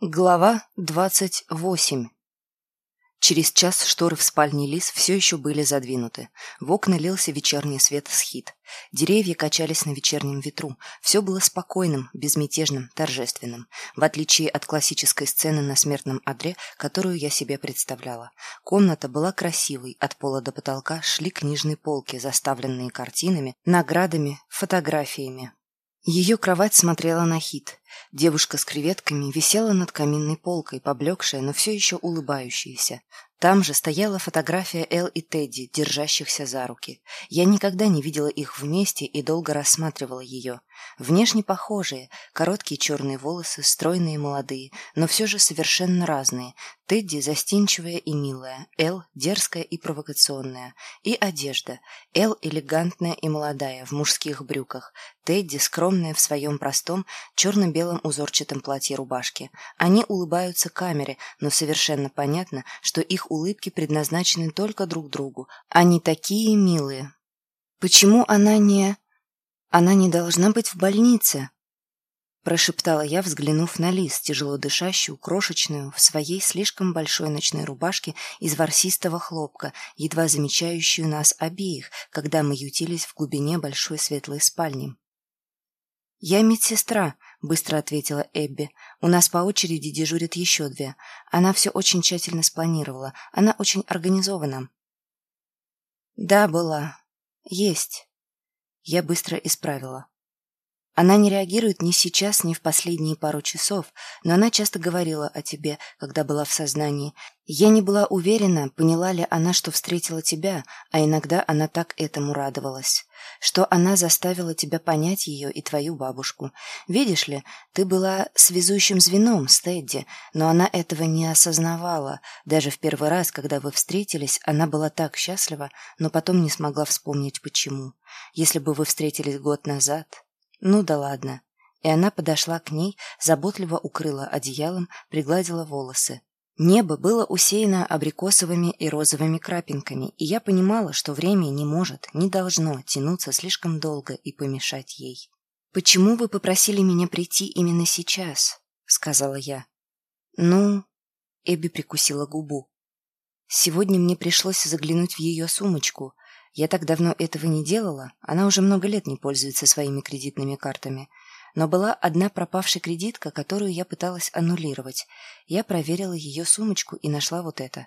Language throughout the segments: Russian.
Глава двадцать восемь Через час шторы в спальне Лис все еще были задвинуты. В окна лился вечерний свет схит. Деревья качались на вечернем ветру. Все было спокойным, безмятежным, торжественным, в отличие от классической сцены на смертном одре, которую я себе представляла. Комната была красивой, от пола до потолка шли книжные полки, заставленные картинами, наградами, фотографиями. Ее кровать смотрела на хит. Девушка с креветками висела над каминной полкой, поблекшая, но все еще улыбающаяся. Там же стояла фотография Эл и Тедди, держащихся за руки. Я никогда не видела их вместе и долго рассматривала ее. Внешне похожие, короткие черные волосы, стройные молодые, но все же совершенно разные. Тедди застенчивая и милая, Эл дерзкая и провокационная. И одежда. Эл элегантная и молодая, в мужских брюках. Тедди скромная в своем простом черно-белом узорчатом платье-рубашке. Они улыбаются камере, но совершенно понятно, что их улыбки предназначены только друг другу. Они такие милые. Почему она не... Она не должна быть в больнице? Прошептала я, взглянув на Лис, тяжело дышащую, крошечную, в своей слишком большой ночной рубашке из ворсистого хлопка, едва замечающую нас обеих, когда мы ютились в глубине большой светлой спальни. «Я медсестра», — быстро ответила Эбби. «У нас по очереди дежурят еще две. Она все очень тщательно спланировала. Она очень организована». «Да, была. Есть». Я быстро исправила. Она не реагирует ни сейчас, ни в последние пару часов, но она часто говорила о тебе, когда была в сознании. Я не была уверена, поняла ли она, что встретила тебя, а иногда она так этому радовалась. Что она заставила тебя понять ее и твою бабушку. Видишь ли, ты была связующим звеном с Тедди, но она этого не осознавала. Даже в первый раз, когда вы встретились, она была так счастлива, но потом не смогла вспомнить почему. Если бы вы встретились год назад... Ну да ладно. И она подошла к ней, заботливо укрыла одеялом, пригладила волосы. Небо было усеяно абрикосовыми и розовыми крапинками, и я понимала, что время не может, не должно тянуться слишком долго и помешать ей. «Почему вы попросили меня прийти именно сейчас?» — сказала я. «Ну...» — Эбби прикусила губу. «Сегодня мне пришлось заглянуть в ее сумочку, я так давно этого не делала, она уже много лет не пользуется своими кредитными картами. Но была одна пропавшая кредитка, которую я пыталась аннулировать. Я проверила ее сумочку и нашла вот это.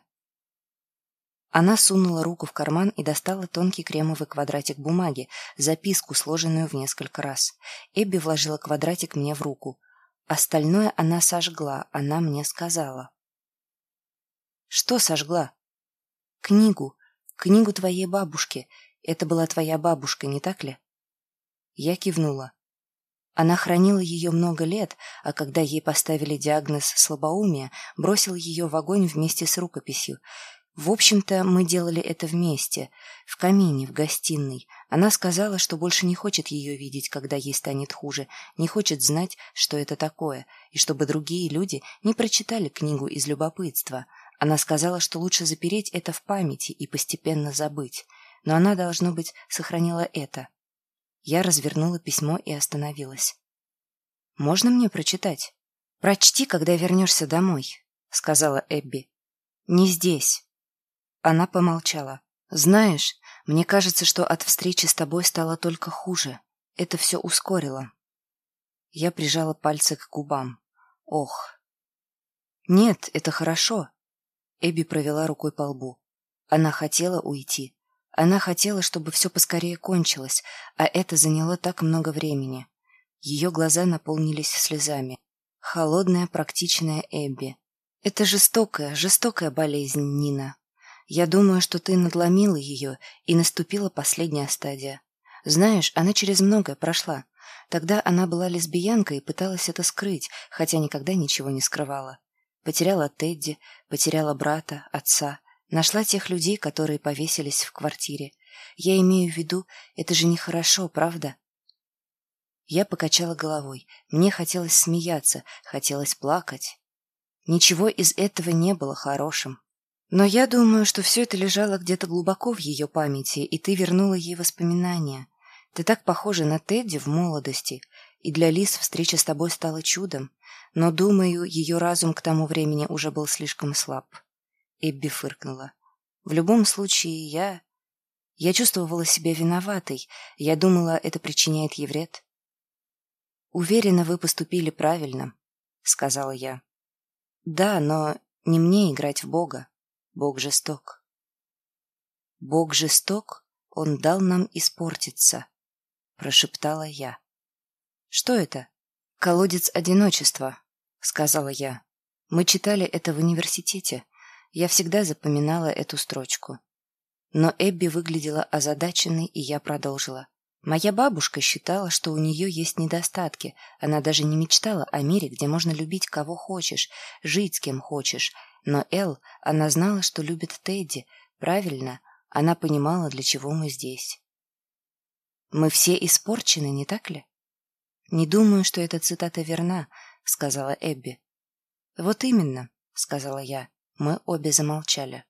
Она сунула руку в карман и достала тонкий кремовый квадратик бумаги, записку, сложенную в несколько раз. Эбби вложила квадратик мне в руку. Остальное она сожгла, она мне сказала. «Что сожгла?» «Книгу. Книгу твоей бабушки. Это была твоя бабушка, не так ли? Я кивнула. Она хранила ее много лет, а когда ей поставили диагноз слабоумия, бросила ее в огонь вместе с рукописью. В общем-то, мы делали это вместе, в камине, в гостиной. Она сказала, что больше не хочет ее видеть, когда ей станет хуже, не хочет знать, что это такое, и чтобы другие люди не прочитали книгу из любопытства — она сказала, что лучше запереть это в памяти и постепенно забыть, но она, должно быть, сохранила это. Я развернула письмо и остановилась. «Можно мне прочитать?» «Прочти, когда вернешься домой», — сказала Эбби. «Не здесь». Она помолчала. «Знаешь, мне кажется, что от встречи с тобой стало только хуже. Это все ускорило». Я прижала пальцы к губам. «Ох». «Нет, это хорошо. Эбби провела рукой по лбу. Она хотела уйти. Она хотела, чтобы все поскорее кончилось, а это заняло так много времени. Ее глаза наполнились слезами. Холодная, практичная Эбби. Это жестокая, жестокая болезнь, Нина. Я думаю, что ты надломила ее, и наступила последняя стадия. Знаешь, она через многое прошла. Тогда она была лесбиянкой и пыталась это скрыть, хотя никогда ничего не скрывала. Потеряла Тедди, потеряла брата, отца. Нашла тех людей, которые повесились в квартире. Я имею в виду, это же нехорошо, правда? Я покачала головой. Мне хотелось смеяться, хотелось плакать. Ничего из этого не было хорошим. Но я думаю, что все это лежало где-то глубоко в ее памяти, и ты вернула ей воспоминания. Ты так похожа на Тедди в молодости. И для Лис встреча с тобой стала чудом, но, думаю, ее разум к тому времени уже был слишком слаб. Эбби фыркнула. В любом случае, я... Я чувствовала себя виноватой. Я думала, это причиняет ей вред. «Уверена, вы поступили правильно», — сказала я. «Да, но не мне играть в Бога. Бог жесток». «Бог жесток? Он дал нам испортиться», — прошептала я. «Что это?» «Колодец одиночества», — сказала я. «Мы читали это в университете. Я всегда запоминала эту строчку». Но Эбби выглядела озадаченной, и я продолжила. Моя бабушка считала, что у нее есть недостатки. Она даже не мечтала о мире, где можно любить кого хочешь, жить с кем хочешь. Но Эл, она знала, что любит Тедди. Правильно, она понимала, для чего мы здесь. «Мы все испорчены, не так ли?» «Не думаю, что эта цитата верна», — сказала Эбби. «Вот именно», — сказала я. Мы обе замолчали.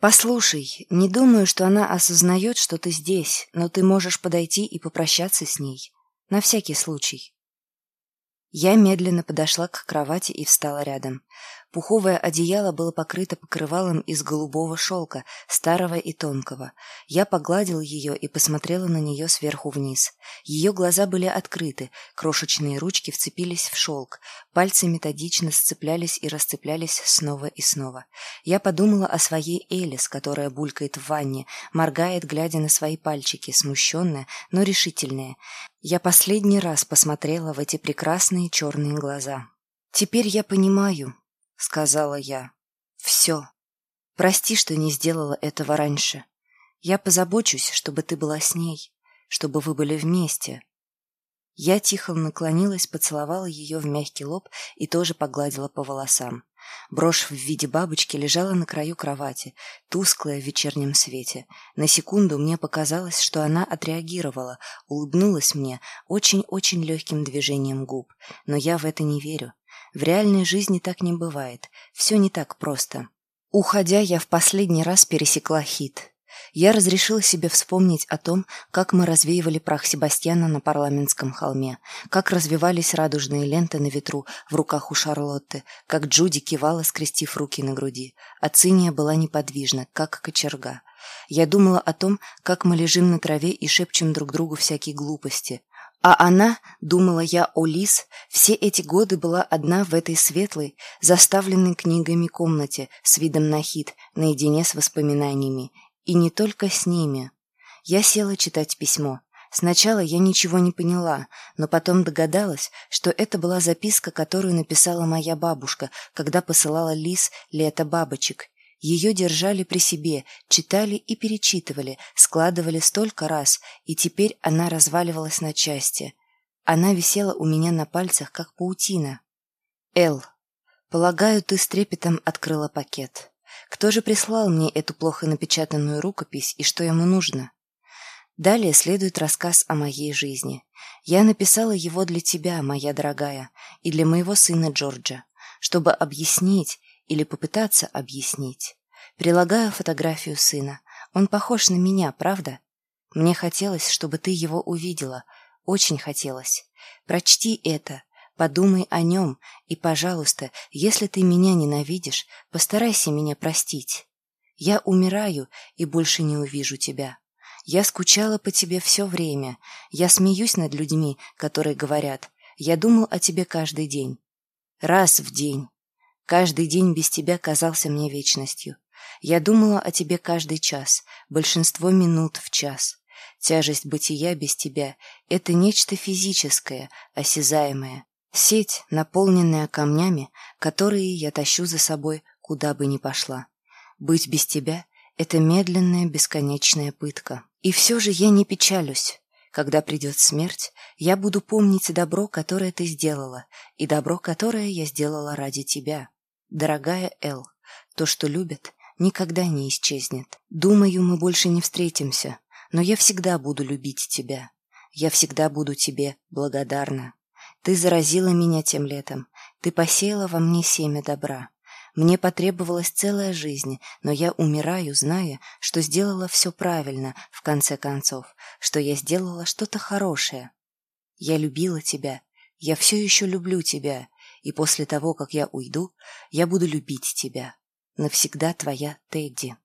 «Послушай, не думаю, что она осознает, что ты здесь, но ты можешь подойти и попрощаться с ней. На всякий случай». Я медленно подошла к кровати и встала рядом. Пуховое одеяло было покрыто покрывалом из голубого шелка, старого и тонкого. Я погладила ее и посмотрела на нее сверху вниз. Ее глаза были открыты, крошечные ручки вцепились в шелк, пальцы методично сцеплялись и расцеплялись снова и снова. Я подумала о своей Элис, которая булькает в ванне, моргает, глядя на свои пальчики, смущенная, но решительная. Я последний раз посмотрела в эти прекрасные черные глаза. «Теперь я понимаю», — сказала я. «Все. Прости, что не сделала этого раньше. Я позабочусь, чтобы ты была с ней, чтобы вы были вместе». Я тихо наклонилась, поцеловала ее в мягкий лоб и тоже погладила по волосам. Брошь в виде бабочки лежала на краю кровати, тусклая в вечернем свете. На секунду мне показалось, что она отреагировала, улыбнулась мне очень-очень легким движением губ. Но я в это не верю. В реальной жизни так не бывает. Все не так просто. Уходя, я в последний раз пересекла хит. Я разрешила себе вспомнить о том, как мы развеивали прах Себастьяна на парламентском холме, как развивались радужные ленты на ветру в руках у Шарлотты, как Джуди кивала, скрестив руки на груди, а Циния была неподвижна, как кочерга. Я думала о том, как мы лежим на траве и шепчем друг другу всякие глупости, а она, думала я о Лис, все эти годы была одна в этой светлой, заставленной книгами комнате с видом на хит, наедине с воспоминаниями. И не только с ними. Я села читать письмо. Сначала я ничего не поняла, но потом догадалась, что это была записка, которую написала моя бабушка, когда посылала Лис лето бабочек, ее держали при себе, читали и перечитывали, складывали столько раз, и теперь она разваливалась на части. Она висела у меня на пальцах, как паутина. «Эл, полагаю, ты с трепетом открыла пакет. Кто же прислал мне эту плохо напечатанную рукопись и что ему нужно?» Далее следует рассказ о моей жизни. Я написала его для тебя, моя дорогая, и для моего сына Джорджа, чтобы объяснить, или попытаться объяснить. Прилагаю фотографию сына. Он похож на меня, правда? Мне хотелось, чтобы ты его увидела. Очень хотелось. Прочти это. Подумай о нем. И, пожалуйста, если ты меня ненавидишь, постарайся меня простить. Я умираю и больше не увижу тебя. Я скучала по тебе все время. Я смеюсь над людьми, которые говорят. Я думал о тебе каждый день. Раз в день. Каждый день без тебя казался мне вечностью. Я думала о тебе каждый час, большинство минут в час. Тяжесть бытия без тебя — это нечто физическое, осязаемое. Сеть, наполненная камнями, которые я тащу за собой, куда бы ни пошла. Быть без тебя — это медленная, бесконечная пытка. И все же я не печалюсь. Когда придет смерть, я буду помнить добро, которое ты сделала, и добро, которое я сделала ради тебя. Дорогая Эл, то, что любят, никогда не исчезнет. Думаю, мы больше не встретимся, но я всегда буду любить тебя. Я всегда буду тебе благодарна. Ты заразила меня тем летом. Ты посеяла во мне семя добра. Мне потребовалась целая жизнь, но я умираю, зная, что сделала все правильно, в конце концов, что я сделала что-то хорошее. Я любила тебя, Я все еще люблю тебя, и после того, как я уйду, я буду любить тебя. Навсегда твоя Тедди.